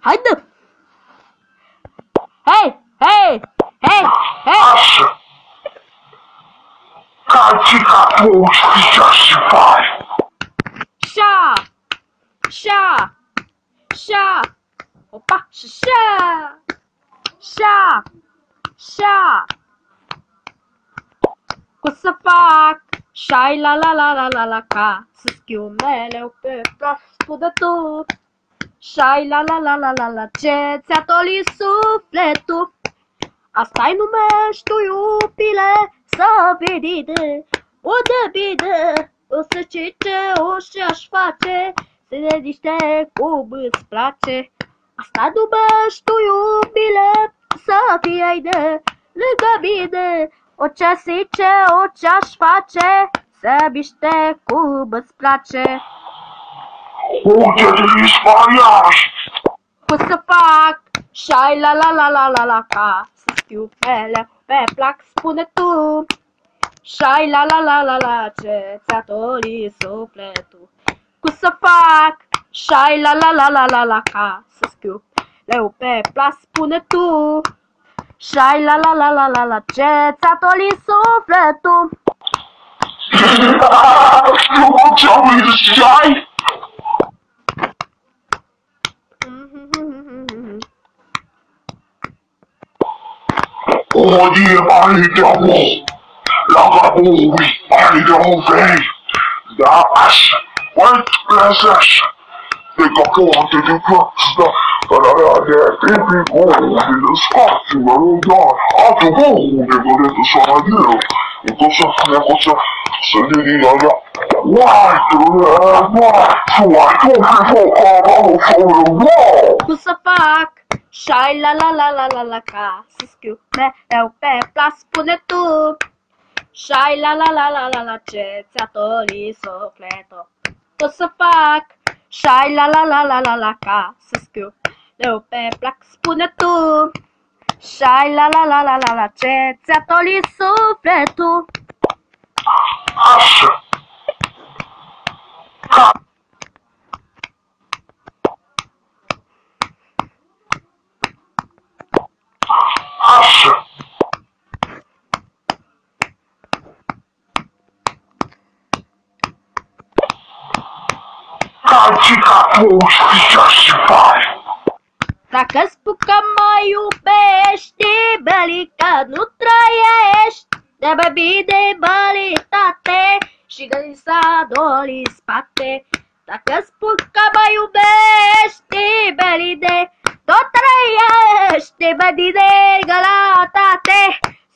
haide! Hei, hei, hei, hei! Așa. Calcica 25. Șa! Șa! Șa! Opa! Și șa! Șa! Șa! Cum să fac? Șai la la la la la la ca Să schiu meleu pe prostul de tu Șai la la la la la la. Ce ți-a tolit sufletul? Asta-i numești tu iubile Să vedi de o de bine O să ce ce o și-aș face Să ne niște cum îți place. Asta numești tu iubile Să fii de lângă mine. Orice zice, orice aș face Să miște cum îți place Uite de dispariași. Cum să fac? Șai la la la la la la ca Să scriu pe pe plac, spune tu Șai la la la la la ce ți-a tolit sufletul Cum să fac? Șai la la la la la la ca Să scriu leu pe plac, spune tu Șai la la la la la la ce ți-a tolit sufletul Nu ce-am zis, O die mai de om. La capul mai de om vei. Da, așa. Uite, lasă așa. De capote de plață, da. Dar de tipicul de spațiu, da. Atu gol de găletă să mai eu. E cosa, e cosa, să ne din alea. Uai, tu, uai, tu, uai, tu, tu, tu, tu, tu, Cum să fac? Șai la la la la la la ca Să scriu mereu pe plas, spune tu Șai la la la la la la ce ți-a tolit sufletul Cum să fac? Șai la la la la la la ca Să scriu mereu pe plac, spune tu Șai la la la la la la ce ți-a tolit sufletul Așa. Ca. Așa. Calcica 25. Dacă spun că mă iubești, belică, nu trăiești De mai bine bălitate și găsi să doli spate Dacă spun că mă iubești, beline, tot trăiești De mai bine gălatate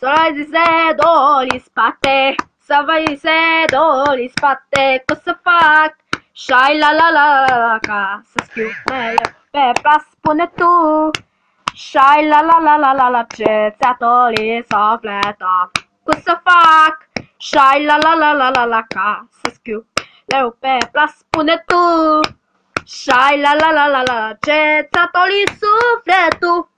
să zi se doli spate Să vă se doli spate Cum să fac? Șai la la la la la ca să scriu mele pe plas spune tu Șai la la la la la la ce ți-a tolit sufleta Cum să fac? Șai la la la la la la ca să scriu leu pe plas spune tu Șai la la la la la ce ți-a tolit sufletul